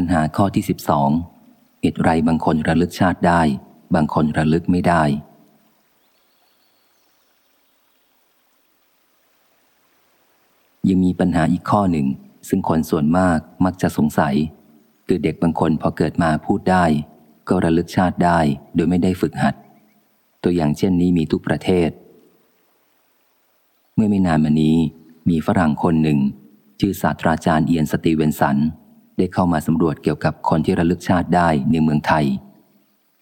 ปัญหาข้อที่สิบสองเหตุไรบางคนระลึกชาติได้ บางคนระลึกไม่ได้ ยังมีปัญหาอีกข้อหนึ่ง ซึ่งคนส่วนมากมักจะสงสัย คือเด็กบางคนพอเกิดมาพูดได้ ก็ระลึกชาติได้โดยไม่ได้ฝึกหัด ตัวอย่างเช่นนี้มีทุกประเทศ เมื่อไม่นานมานี้มีฝรั่งคนหนึ่ง ชื่อศาสตราจารย์เอียนสตีเวนสัน ได้เข้ามาสำรวจเกี่ยวกับคนที่ระลึกชาติได้ในเมืองไทย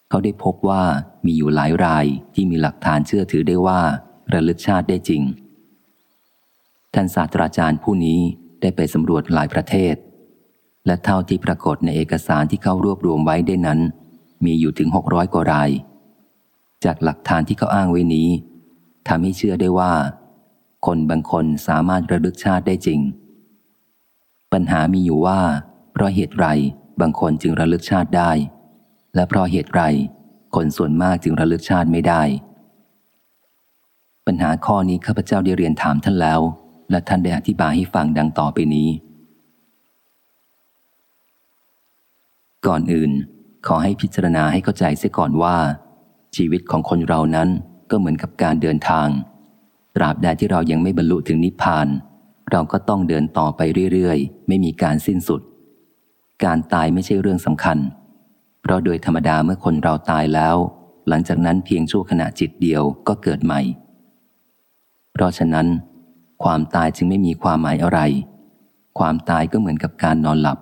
เขาได้พบว่ามีอยู่หลายรายที่มีหลักฐานเชื่อถือได้ว่า ระลึกชาติได้จริง ท่านศาสตราจารย์ผู้นี้ได้ไปสำรวจหลายประเทศ และเท่าที่ปรากฏในเอกสารที่เขารวบรวมไว้ได้นั้น มีอยู่ถึง 600 กว่าราย จากหลักฐานที่เขาอ้างไว้นี้ทำให้เชื่อได้ว่า คนบางคนสามารถระลึกชาติได้จริง ปัญหามีอยู่ว่า เพราะเหตุไรบางคนจึงระลึกชาติได้ และเพราะเหตุไรคนส่วนมากจึงระลึกชาติไม่ได้ ปัญหาข้อนี้ข้าพเจ้าได้เรียนถามท่านแล้ว และท่านได้อธิบายให้ฟังดังต่อไปนี้ ก่อนอื่น ขอให้พิจารณาให้เข้าใจเสียก่อนว่า ชีวิตของคนเรานั้นก็เหมือนกับการเดินทาง ตราบใดที่เรายังไม่บรรลุถึงนิพพาน เราก็ต้องเดินต่อไปเรื่อยๆ ไม่มีการสิ้นสุด การตายไม่ใช่เรื่องสำคัญ เพราะโดยธรรมดาเมื่อคนเราตายแล้ว หลังจากนั้นเพียงชั่วขณะจิตเดียวก็เกิดใหม่ เพราะฉะนั้น ความตายจึงไม่มีความหมายอะไร ความตายก็เหมือนกับการนอนหลับ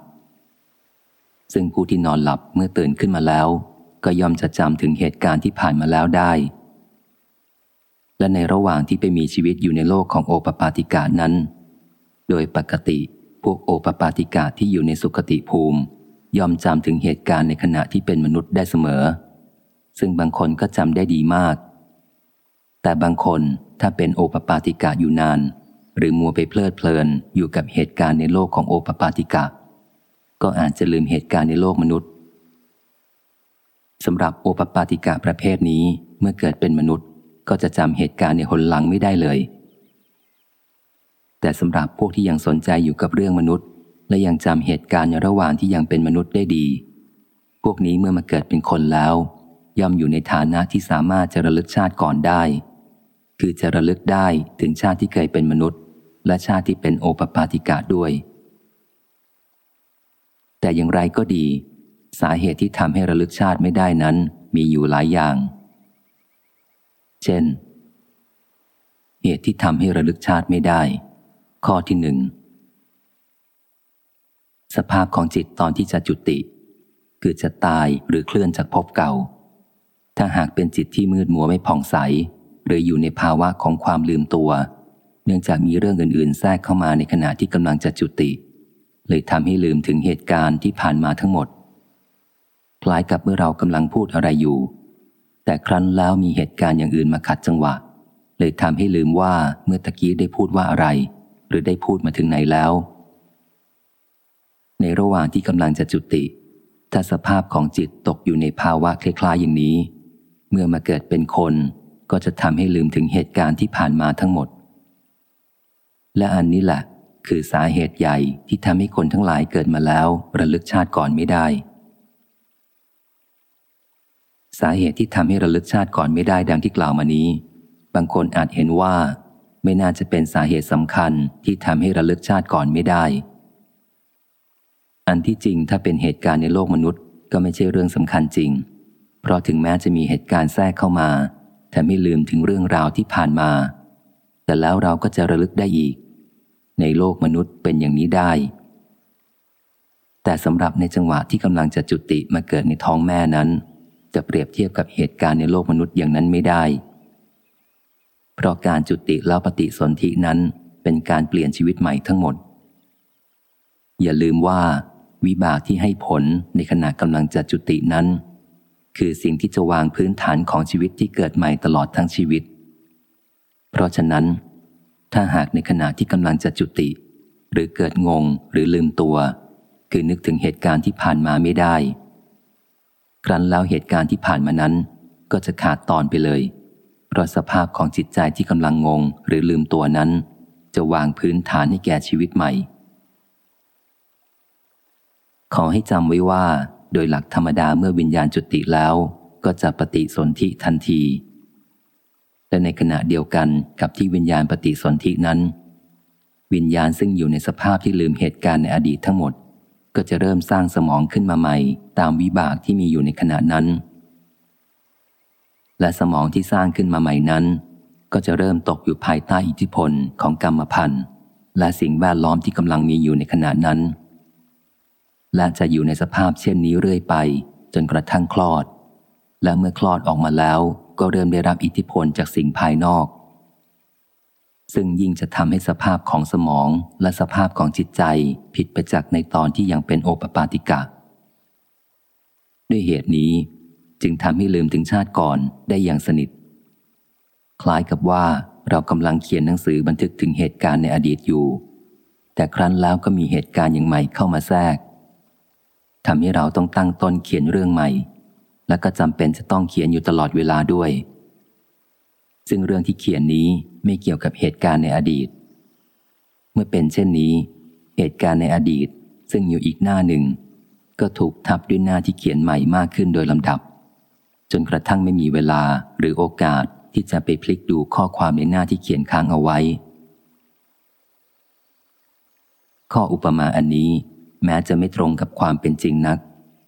ซึ่งผู้ที่นอนหลับเมื่อตื่นขึ้นมาแล้ว ก็ย่อมจะจำถึงเหตุการณ์ที่ผ่านมาแล้วได้ และในระหว่างที่ไปมีชีวิตอยู่ในโลกของโอปปาติกานั้น โดยปกติ พวกโอปปาติกาที่อยู่ในสุคติภูมิ ยอมจำถึงเหตุการณ์ในขณะที่เป็นมนุษย์ได้เสมอ ซึ่งบางคนก็จำได้ดีมาก แต่บางคนถ้าเป็นโอปปาติกาอยู่นาน หรือมัวไปเพลิดเพลินอยู่กับเหตุการณ์ในโลกของโอปปาติกาก็อาจจะลืมเหตุการณ์ในโลกมนุษย์สำหรับโอปปาติกาประเภทนี้เมื่อเกิดเป็นมนุษย์ก็จะจำเหตุการณ์ในหนหลังไม่ได้เลย แต่สำหรับพวกที่ยังสนใจอยู่กับเรื่องมนุษย์ และยังจำเหตุการณ์ในระหว่างที่ยังเป็นมนุษย์ได้ดี พวกนี้เมื่อมาเกิดเป็นคนแล้ว ย่อมอยู่ในฐานะที่สามารถจะระลึกชาติก่อนได้ คือจะระลึกได้ถึงชาติที่เคยเป็นมนุษย์ และชาติที่เป็นโอปปาติกาด้วย แต่อย่างไรก็ดี สาเหตุที่ทำให้ระลึกชาติไม่ได้นั้นมีอยู่หลายอย่าง เช่น เหตุที่ทำให้ระลึกชาติไม่ได้ ข้อที่หนึ่งสภาพของจิตตอนที่จะจุติ คือจะตายหรือเคลื่อนจากภพเก่า ถ้าหากเป็นจิตที่มืดมัวไม่ผ่องใส หรืออยู่ในภาวะของความลืมตัว เนื่องจากมีเรื่องอื่นๆ แทรกเข้ามาในขณะที่กำลังจะจุติ เลยทำให้ลืมถึงเหตุการณ์ที่ผ่านมาทั้งหมด คล้ายกับเมื่อเรากำลังพูดอะไรอยู่ แต่ครั้นแล้วมีเหตุการณ์อย่างอื่นมาขัดจังหวะ เลยทำให้ลืมว่าเมื่อตะกี้ได้พูดว่าอะไร หรือได้พูดมาถึงไหนแล้ว ในระหว่างที่กำลังจะจุติ ถ้าสภาพของจิตตกอยู่ในภาวะคล้ายๆอย่างนี้ เมื่อมาเกิดเป็นคนก็จะทำให้ลืมถึงเหตุการณ์ที่ผ่านมาทั้งหมด และอันนี้แหละคือสาเหตุใหญ่ที่ทำให้คนทั้งหลายเกิดมาแล้วระลึกชาติก่อนไม่ได้ สาเหตุที่ทำให้ระลึกชาติก่อนไม่ได้ดังที่กล่าวมานี้ บางคนอาจเห็นว่า ไม่น่าจะเป็นสาเหตุสำคัญที่ทำให้ระลึกชาติก่อนไม่ได้ อันที่จริงถ้าเป็นเหตุการณ์ในโลกมนุษย์ ก็ไม่ใช่เรื่องสำคัญจริง เพราะถึงแม้จะมีเหตุการณ์แทรกเข้ามา แต่ไม่ลืมถึงเรื่องราวที่ผ่านมา แต่แล้วเราก็จะระลึกได้อีก ในโลกมนุษย์เป็นอย่างนี้ได้ แต่สำหรับในจังหวะที่กำลังจะจุติมาเกิดในท้องแม่นั้น จะเปรียบเทียบกับเหตุการณ์ในโลกมนุษย์อย่างนั้นไม่ได้ เพราะการจุติแล้วปฏิสนธินั้นเป็นการเปลี่ยนชีวิตใหม่ทั้งหมด อย่าลืมว่า วิบากที่ให้ผลในขณะกำลังจะจุตินั้น คือสิ่งที่จะวางพื้นฐานของชีวิตที่เกิดใหม่ตลอดทั้งชีวิต เพราะฉะนั้น ถ้าหากในขณะที่กำลังจะจุติ หรือเกิดงงหรือลืมตัว คือนึกถึงเหตุการณ์ที่ผ่านมาไม่ได้ ครั้นแล้วเหตุการณ์ที่ผ่านมานั้น ก็จะขาดตอนไปเลย เพราะสภาพของจิตใจที่กำลังงงหรือลืมตัวนั้น จะวางพื้นฐานให้แก่ชีวิตใหม่ ขอให้จำไว้ว่า โดยหลักธรรมดาเมื่อวิญญาณจุติแล้ว ก็จะปฏิสนธิทันทีและในขณะเดียวกันกับที่วิญญาณปฏิสนธินั้น วิญญาณซึ่งอยู่ในสภาพที่ลืมเหตุการณ์ในอดีตทั้งหมด ก็จะเริ่มสร้างสมองขึ้นมาใหม่ ตามวิบากที่มีอยู่ในขณะนั้น และสมองที่สร้างขึ้นมาใหม่นั้น ก็จะเริ่มตกอยู่ภายใต้อิทธิพลของกรรมพันธ์และสิ่งแวดล้อมที่กำลังมีอยู่ในขณะนั้น และจะอยู่ในสภาพเช่นนี้เรื่อยไป จนกระทั่งคลอด และเมื่อคลอดออกมาแล้วก็เริ่มได้รับอิทธิพลจากสิ่งภายนอก ซึ่งยิ่งจะทำให้สภาพของสมองและสภาพของจิตใจผิดไปจากในตอนที่ยังเป็นโอปปาติกะ ด้วยเหตุนี้ จึงทำให้ลืมถึงชาติก่อนได้อย่างสนิท คล้ายกับว่าเรากำลังเขียนหนังสือบันทึกถึงเหตุการณ์ในอดีตอยู่ แต่ครั้นแล้วก็มีเหตุการณ์อย่างใหม่เข้ามาแทรกทำให้เราต้องตั้งต้นเขียนเรื่องใหม่ และก็จำเป็นจะต้องเขียนอยู่ตลอดเวลาด้วย ซึ่งเรื่องที่เขียนนี้ไม่เกี่ยวกับเหตุการณ์ในอดีต เมื่อเป็นเช่นนี้ เหตุการณ์ในอดีตซึ่งอยู่อีกหน้าหนึ่ง ก็ถูกทับด้วยหน้าที่เขียนใหม่มากขึ้นโดยลำดับ จนกระทั่งไม่มีเวลาหรือโอกาสที่จะไปพลิกดูข้อความในหน้าที่เขียนค้างเอาไว้ ข้ออุปมาอันนี้ แม้จะไม่ตรงกับความเป็นจริงนัก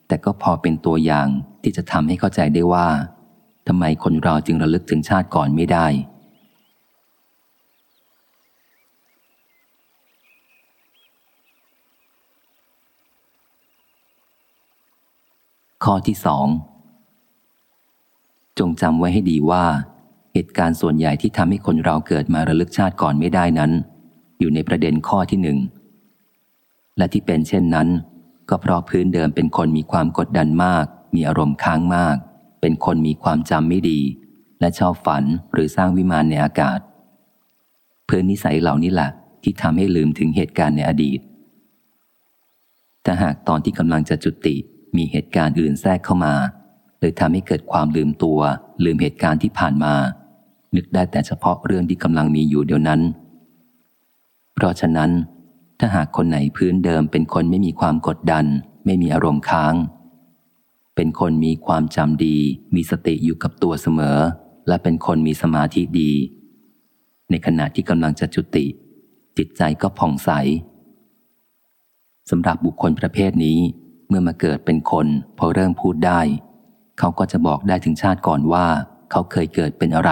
แต่ก็พอเป็นตัวอย่างที่จะทำให้เข้าใจได้ว่าทำไมคนเราจึงระลึกถึงชาติก่อนไม่ได้ ข้อที่สอง จงจำไว้ให้ดีว่า เหตุการณ์ส่วนใหญ่ที่ทำให้คนเราเกิดมาระลึกชาติก่อนไม่ได้นั้น อยู่ในประเด็นข้อที่หนึ่งและที่เป็นเช่นนั้น ก็เพราะพื้นเดิมเป็นคนมีความกดดันมาก มีอารมณ์ค้างมาก เป็นคนมีความจำไม่ดี และชอบฝันหรือสร้างวิมานในอากาศ พื้นนิสัยเหล่านี้แหละที่ทำให้ลืมถึงเหตุการณ์ในอดีตแต่หากตอนที่กำลังจะจุติมีเหตุการณ์อื่นแทรกเข้ามา เลยทำให้เกิดความลืมตัว ลืมเหตุการณ์ที่ผ่านมา นึกได้แต่เฉพาะเรื่องที่กำลังมีอยู่เดี๋ยวนั้น เพราะฉะนั้น ถ้าหากคนไหนพื้นเดิมเป็นคนไม่มีความกดดัน ไม่มีอารมณ์ค้าง เป็นคนมีความจำดี มีสติอยู่กับตัวเสมอ และเป็นคนมีสมาธิดี ในขณะที่กำลังจะจุติ จิตใจก็ผ่องใสสำหรับบุคคลประเภทนี้เมื่อมาเกิดเป็นคนพอเริ่มพูดได้ เขาก็จะบอกได้ถึงชาติก่อนว่า เขาเคยเกิดเป็นอะไร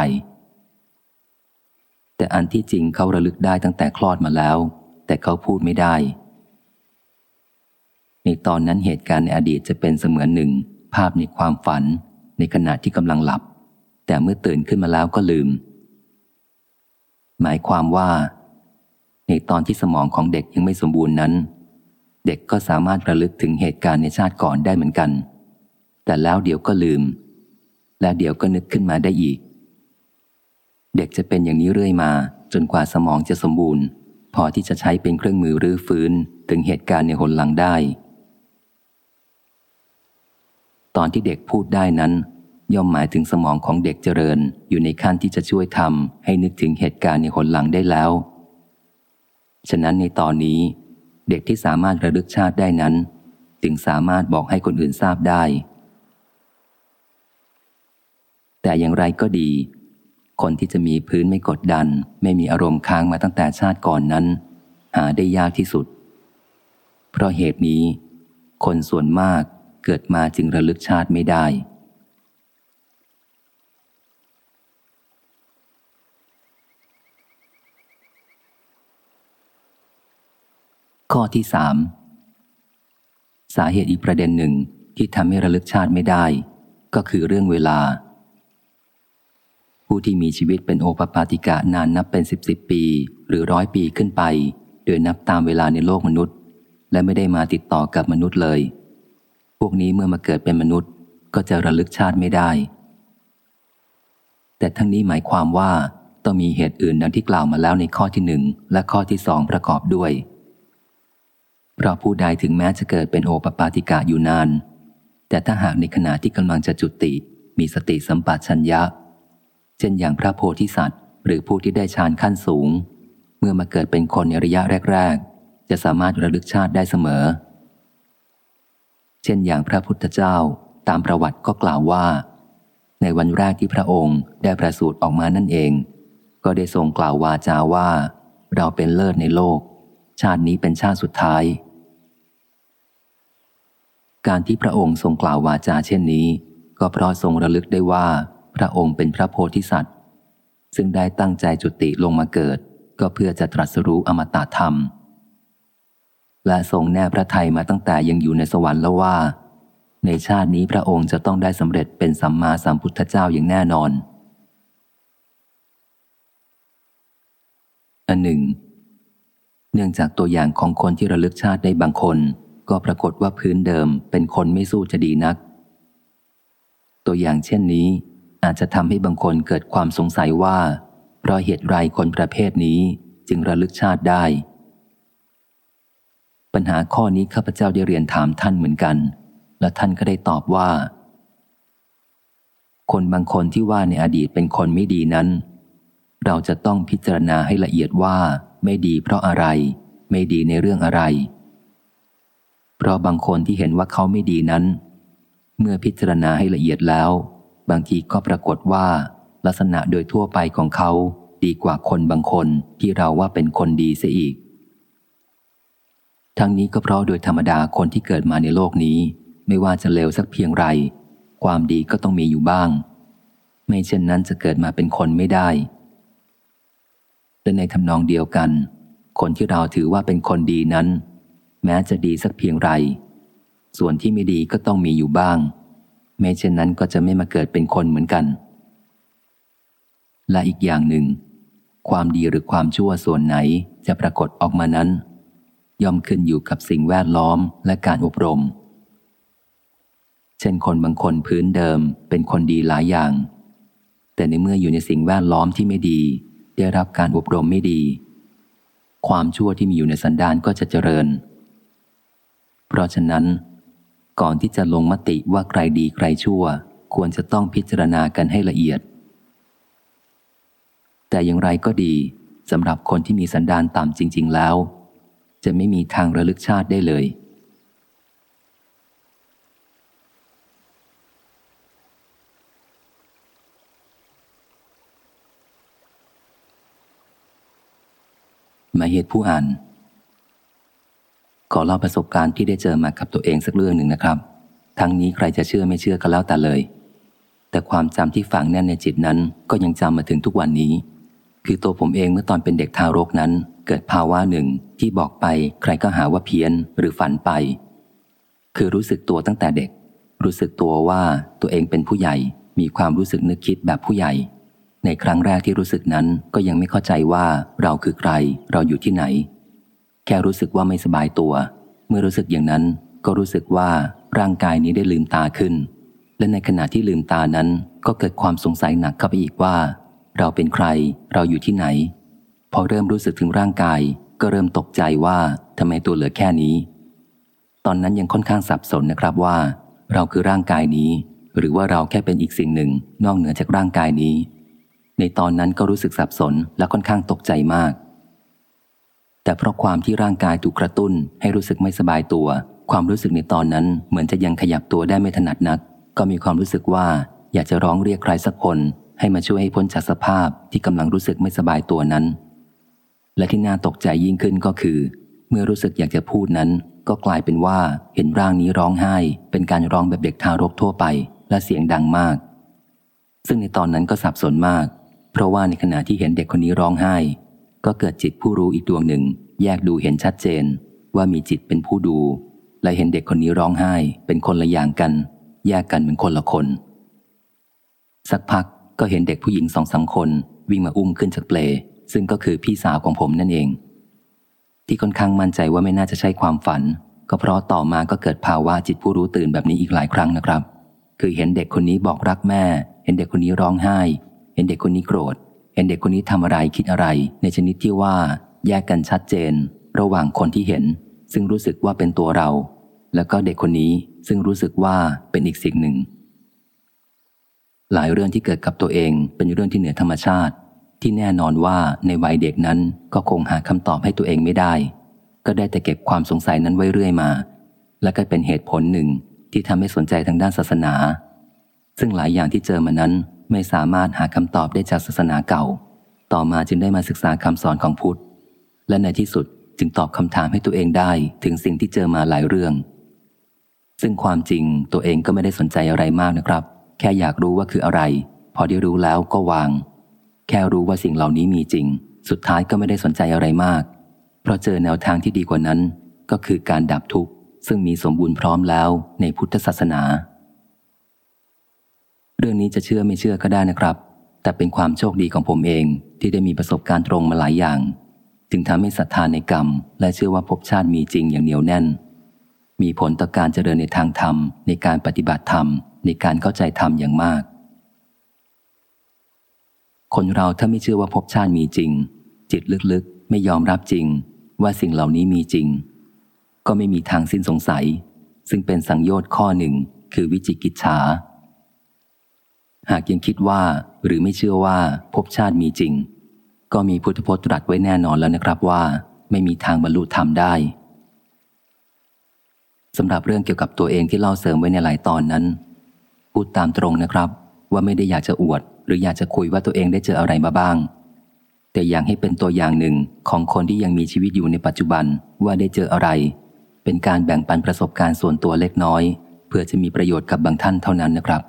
แต่อันที่จริงเขาระลึกได้ตั้งแต่คลอดมาแล้ว แต่เขาพูดไม่ได้ ในตอนนั้นเหตุการณ์ในอดีตจะเป็นเสมือนหนึ่ง ภาพในความฝัน ในขณะที่กำลังหลับ แต่เมื่อตื่นขึ้นมาแล้วก็ลืม หมายความว่า ในตอนที่สมองของเด็กยังไม่สมบูรณ์นั้น เด็กก็สามารถระลึกถึงเหตุการณ์ในชาติก่อนได้เหมือนกัน แต่แล้วเดี๋ยวก็ลืม และเดี๋ยวก็นึกขึ้นมาได้อีก เด็กจะเป็นอย่างนี้เรื่อยมา จนกว่าสมองจะสมบูรณ์ พอที่จะใช้เป็นเครื่องมือรื้อฟื้นถึงเหตุการณ์ในหนหลังได้ ตอนที่เด็กพูดได้นั้น ย่อมหมายถึงสมองของเด็กเจริญอยู่ในขั้นที่จะช่วยทำให้นึกถึงเหตุการณ์ในหนหลังได้แล้ว ฉะนั้นในตอนนี้ เด็กที่สามารถระลึกชาติได้นั้น จึงสามารถบอกให้คนอื่นทราบได้ แต่อย่างไรก็ดี คนที่จะมีพื้นไม่กดดัน ไม่มีอารมณ์ค้างมาตั้งแต่ชาติก่อนนั้น หาได้ยากที่สุด เพราะเหตุนี้ คนส่วนมากเกิดมาจึงระลึกชาติไม่ได้ ข้อที่สามสาเหตุอีกประเด็นหนึ่งที่ทำให้ระลึกชาติไม่ได้ ก็คือเรื่องเวลา ผู้ที่มีชีวิตเป็นโอปปาติกะนานนับเป็นสิบสิบปี หรือร้อยปีขึ้นไป โดยนับตามเวลาในโลกมนุษย์ และไม่ได้มาติดต่อกับมนุษย์เลย พวกนี้เมื่อมาเกิดเป็นมนุษย์ ก็จะระลึกชาติไม่ได้ แต่ทั้งนี้หมายความว่าต้องมีเหตุอื่นดังที่กล่าวมาแล้วในข้อที่หนึ่งและข้อที่สองประกอบด้วย เพราะผู้ใดถึงแม้จะเกิดเป็นโอปปาติกะอยู่นาน แต่ถ้าหากในขณะที่กำลังจะจุติ มีสติสัมปชัญญะ เช่นอย่างพระโพธิสัตว์ หรือผู้ที่ได้ฌานขั้นสูง เมื่อมาเกิดเป็นคนในระยะแรก ๆ จะสามารถระลึกชาติได้เสมอ เช่นอย่างพระพุทธเจ้าตามประวัติก็กล่าวว่า ในวันแรกที่พระองค์ได้ประสูติออกมานั่นเอง ก็ได้ทรงกล่าววาจาว่า เราเป็นเลิศในโลก ชาตินี้เป็นชาติสุดท้าย การที่พระองค์ทรงกล่าววาจาเช่นนี้ ก็เพราะทรงระลึกได้ว่า พระองค์เป็นพระโพธิสัตว์ ซึ่งได้ตั้งใจจุติลงมาเกิด ก็เพื่อจะตรัสรู้อมตะธรรม และทรงแน่พระไทยมาตั้งแต่ยังอยู่ในสวรรค์แล้วว่า ในชาตินี้พระองค์จะต้องได้สำเร็จเป็นสัมมาสัมพุทธเจ้าอย่างแน่นอนอันหนึ่ง เนื่องจากตัวอย่างของคนที่ระลึกชาติได้บางคน ก็ปรากฏว่าพื้นเดิมเป็นคนไม่สู้จะดีนัก ตัวอย่างเช่นนี้ อาจจะทำให้บางคนเกิดความสงสัยว่าเพราะเหตุไรคนประเภทนี้จึงระลึกชาติได้ ปัญหาข้อนี้ข้าพเจ้าได้เรียนถามท่านเหมือนกัน และท่านก็ได้ตอบว่า คนบางคนที่ว่าในอดีตเป็นคนไม่ดีนั้น เราจะต้องพิจารณาให้ละเอียดว่าไม่ดีเพราะอะไร ไม่ดีในเรื่องอะไร เพราะบางคนที่เห็นว่าเขาไม่ดีนั้น เมื่อพิจารณาให้ละเอียดแล้ว บางทีก็ปรากฏว่า ลักษณะโดยทั่วไปของเขาดีกว่าคนบางคนที่เราว่าเป็นคนดีเสียอีก ทั้งนี้ก็เพราะโดยธรรมดาคนที่เกิดมาในโลกนี้ ไม่ว่าจะเลวสักเพียงไร ความดีก็ต้องมีอยู่บ้าง ไม่เช่นนั้นจะเกิดมาเป็นคนไม่ได้และในทำนองเดียวกัน คนที่เราถือว่าเป็นคนดีนั้น แม้จะดีสักเพียงไร ส่วนที่ไม่ดีก็ต้องมีอยู่บ้าง ไม่เช่นนั้นก็จะไม่มาเกิดเป็นคนเหมือนกัน และอีกอย่างหนึ่ง ความดีหรือความชั่วส่วนไหนจะปรากฏออกมานั้น ย่อมขึ้นอยู่กับสิ่งแวดล้อมและการอบรม เช่นคนบางคนพื้นเดิมเป็นคนดีหลายอย่าง แต่ในเมื่ออยู่ในสิ่งแวดล้อมที่ไม่ดี ได้รับการอบรมไม่ดี ความชั่วที่มีอยู่ในสันดานก็จะเจริญ เพราะฉะนั้น ก่อนที่จะลงมติว่าใครดีใครชั่ว ควรจะต้องพิจารณากันให้ละเอียด แต่อย่างไรก็ดีสำหรับคนที่มีสันดานต่ำจริง ๆแล้ว จะไม่มีทางระลึกชาติได้เลยมาเหตุผู้อ่าน ขอเล่าประสบการณ์ที่ได้เจอมากับตัวเองสักเรื่องหนึ่งนะครับ ทั้งนี้ใครจะเชื่อไม่เชื่อก็แล้วแต่เลย แต่ความจำที่ฝังแน่นในจิตนั้นก็ยังจำมาถึงทุกวันนี้ คือตัวผมเองเมื่อตอนเป็นเด็กทารกนั้น เกิดภาวะหนึ่งที่บอกไปใครก็หาว่าเพี้ยนหรือฝันไป คือรู้สึกตัวตั้งแต่เด็ก รู้สึกตัวว่าตัวเองเป็นผู้ใหญ่ มีความรู้สึกนึกคิดแบบผู้ใหญ่ ในครั้งแรกที่รู้สึกนั้นก็ยังไม่เข้าใจว่าเราคือใคร เราอยู่ที่ไหน แค่รู้สึกว่าไม่สบายตัว เมื่อรู้สึกอย่างนั้นก็รู้สึกว่าร่างกายนี้ได้ลืมตาขึ้น และในขณะที่ลืมตานั้นก็เกิดความสงสัยหนักเข้าไปอีกว่า เราเป็นใคร เราอยู่ที่ไหน พอเริ่มรู้สึกถึงร่างกาย ก็เริ่มตกใจว่าทำไมตัวเหลือแค่นี้ ตอนนั้นยังค่อนข้างสับสนนะครับว่า เราคือร่างกายนี้ หรือว่าเราแค่เป็นอีกสิ่งหนึ่งนอกเหนือจากร่างกายนี้ ในตอนนั้นก็รู้สึกสับสนและค่อนข้างตกใจมาก แต่เพราะความที่ร่างกายถูกกระตุ้นให้รู้สึกไม่สบายตัว ความรู้สึกในตอนนั้นเหมือนจะยังขยับตัวได้ไม่ถนัดนัก ก็มีความรู้สึกว่าอยากจะร้องเรียกใครสักคน ให้มาช่วยให้พ้นจากสภาพที่กำลังรู้สึกไม่สบายตัวนั้น และที่น่าตกใจยิ่งขึ้นก็คือ เมื่อรู้สึกอยากจะพูดนั้น ก็กลายเป็นว่าเห็นร่างนี้ร้องไห้ เป็นการร้องแบบเด็กทารกทั่วไป และเสียงดังมาก ซึ่งในตอนนั้นก็สับสนมาก เพราะว่าในขณะที่เห็นเด็กคนนี้ร้องไห้ ก็เกิดจิตผู้รู้อีกดวงหนึ่ง แยกดูเห็นชัดเจน ว่ามีจิตเป็นผู้ดู และเห็นเด็กคนนี้ร้องไห้เป็นคนละอย่างกัน แยกกันเป็นคนละคน สักพักก็เห็นเด็กผู้หญิงสองสาคน วิ่งมาอุ้มขึ้นจากเปล ซึ่งก็คือพี่สาวของผมนั่นเอง ที่ค่อนข้างมั่นใจว่าไม่น่าจะใช่ความฝัน ก็เพราะต่อมาก็เกิดภาวะจิตผู้รู้ตื่นแบบนี้อีกหลายครั้งนะครับ คือเห็นเด็กคนนี้บอกรักแม่ เห็นเด็กคนนี้ร้องไห้ เห็นเด็กคนนี้โกรธ เห็นเด็กคนนี้ทำอะไรคิดอะไร ในชนิดที่ว่าแยกกันชัดเจน ระหว่างคนที่เห็น ซึ่งรู้สึกว่าเป็นตัวเรา แล้วก็เด็กคนนี้ซึ่งรู้สึกว่าเป็นอีกสิ่งหนึ่ง หลายเรื่องที่เกิดกับตัวเองเป็นเรื่องที่เหนือธรรมชาติ ที่แน่นอนว่าในวัยเด็กนั้นก็คงหาคำตอบให้ตัวเองไม่ได้ ก็ได้แต่เก็บความสงสัยนั้นไว้เรื่อยมา และก็เป็นเหตุผลหนึ่งที่ทำให้สนใจทางด้านศาสนา ซึ่งหลายอย่างที่เจอมานั้น ไม่สามารถหาคำตอบได้จากศาสนาเก่า ต่อมาจึงได้มาศึกษาคำสอนของพุทธ และในที่สุดจึงตอบคำถามให้ตัวเองได้ถึงสิ่งที่เจอมาหลายเรื่อง ซึ่งความจริงตัวเองก็ไม่ได้สนใจอะไรมากนะครับ แค่อยากรู้ว่าคืออะไร พอได้รู้แล้วก็วาง แค่รู้ว่าสิ่งเหล่านี้มีจริง สุดท้ายก็ไม่ได้สนใจอะไรมาก เพราะเจอแนวทางที่ดีกว่านั้น ก็คือการดับทุกข์ซึ่งมีสมบูรณ์พร้อมแล้วในพุทธศาสนา เรื่องนี้จะเชื่อไม่เชื่อก็ได้นะครับ แต่เป็นความโชคดีของผมเองที่ได้มีประสบการณ์ตรงมาหลายอย่าง จึงทำให้ศรัทธาในกรรม และเชื่อว่าภพชาติมีจริงอย่างเหนียวแน่น มีผลต่อการเจริญในทางธรรม ในการปฏิบัติธรรม ในการเข้าใจธรรมอย่างมาก คนเราถ้าไม่เชื่อว่าภพชาติมีจริง จิตลึกๆ ไม่ยอมรับจริง ว่าสิ่งเหล่านี้มีจริง ก็ไม่มีทางสิ้นสงสัย ซึ่งเป็นสังโยชน์ข้อหนึ่งคือวิจิกิจฉา หากยังคิดว่าหรือไม่เชื่อว่าภพชาติมีจริง ก็มีพุทธพจน์ตรัสไว้แน่นอนแล้วนะครับว่า ไม่มีทางบรรลุธรรมได้สำหรับเรื่องเกี่ยวกับตัวเองที่เล่าเสริมไว้ในหลายตอนนั้น พูดตามตรงนะครับ ว่าไม่ได้อยากจะอวด หรืออยากจะคุยว่าตัวเองได้เจออะไรมาบ้าง แต่อยากให้เป็นตัวอย่างหนึ่งของคนที่ยังมีชีวิตอยู่ในปัจจุบันว่าได้เจออะไร เป็นการแบ่งปันประสบการณ์ส่วนตัวเล็กน้อย เพื่อจะมีประโยชน์กับบางท่านเท่านั้นนะครับ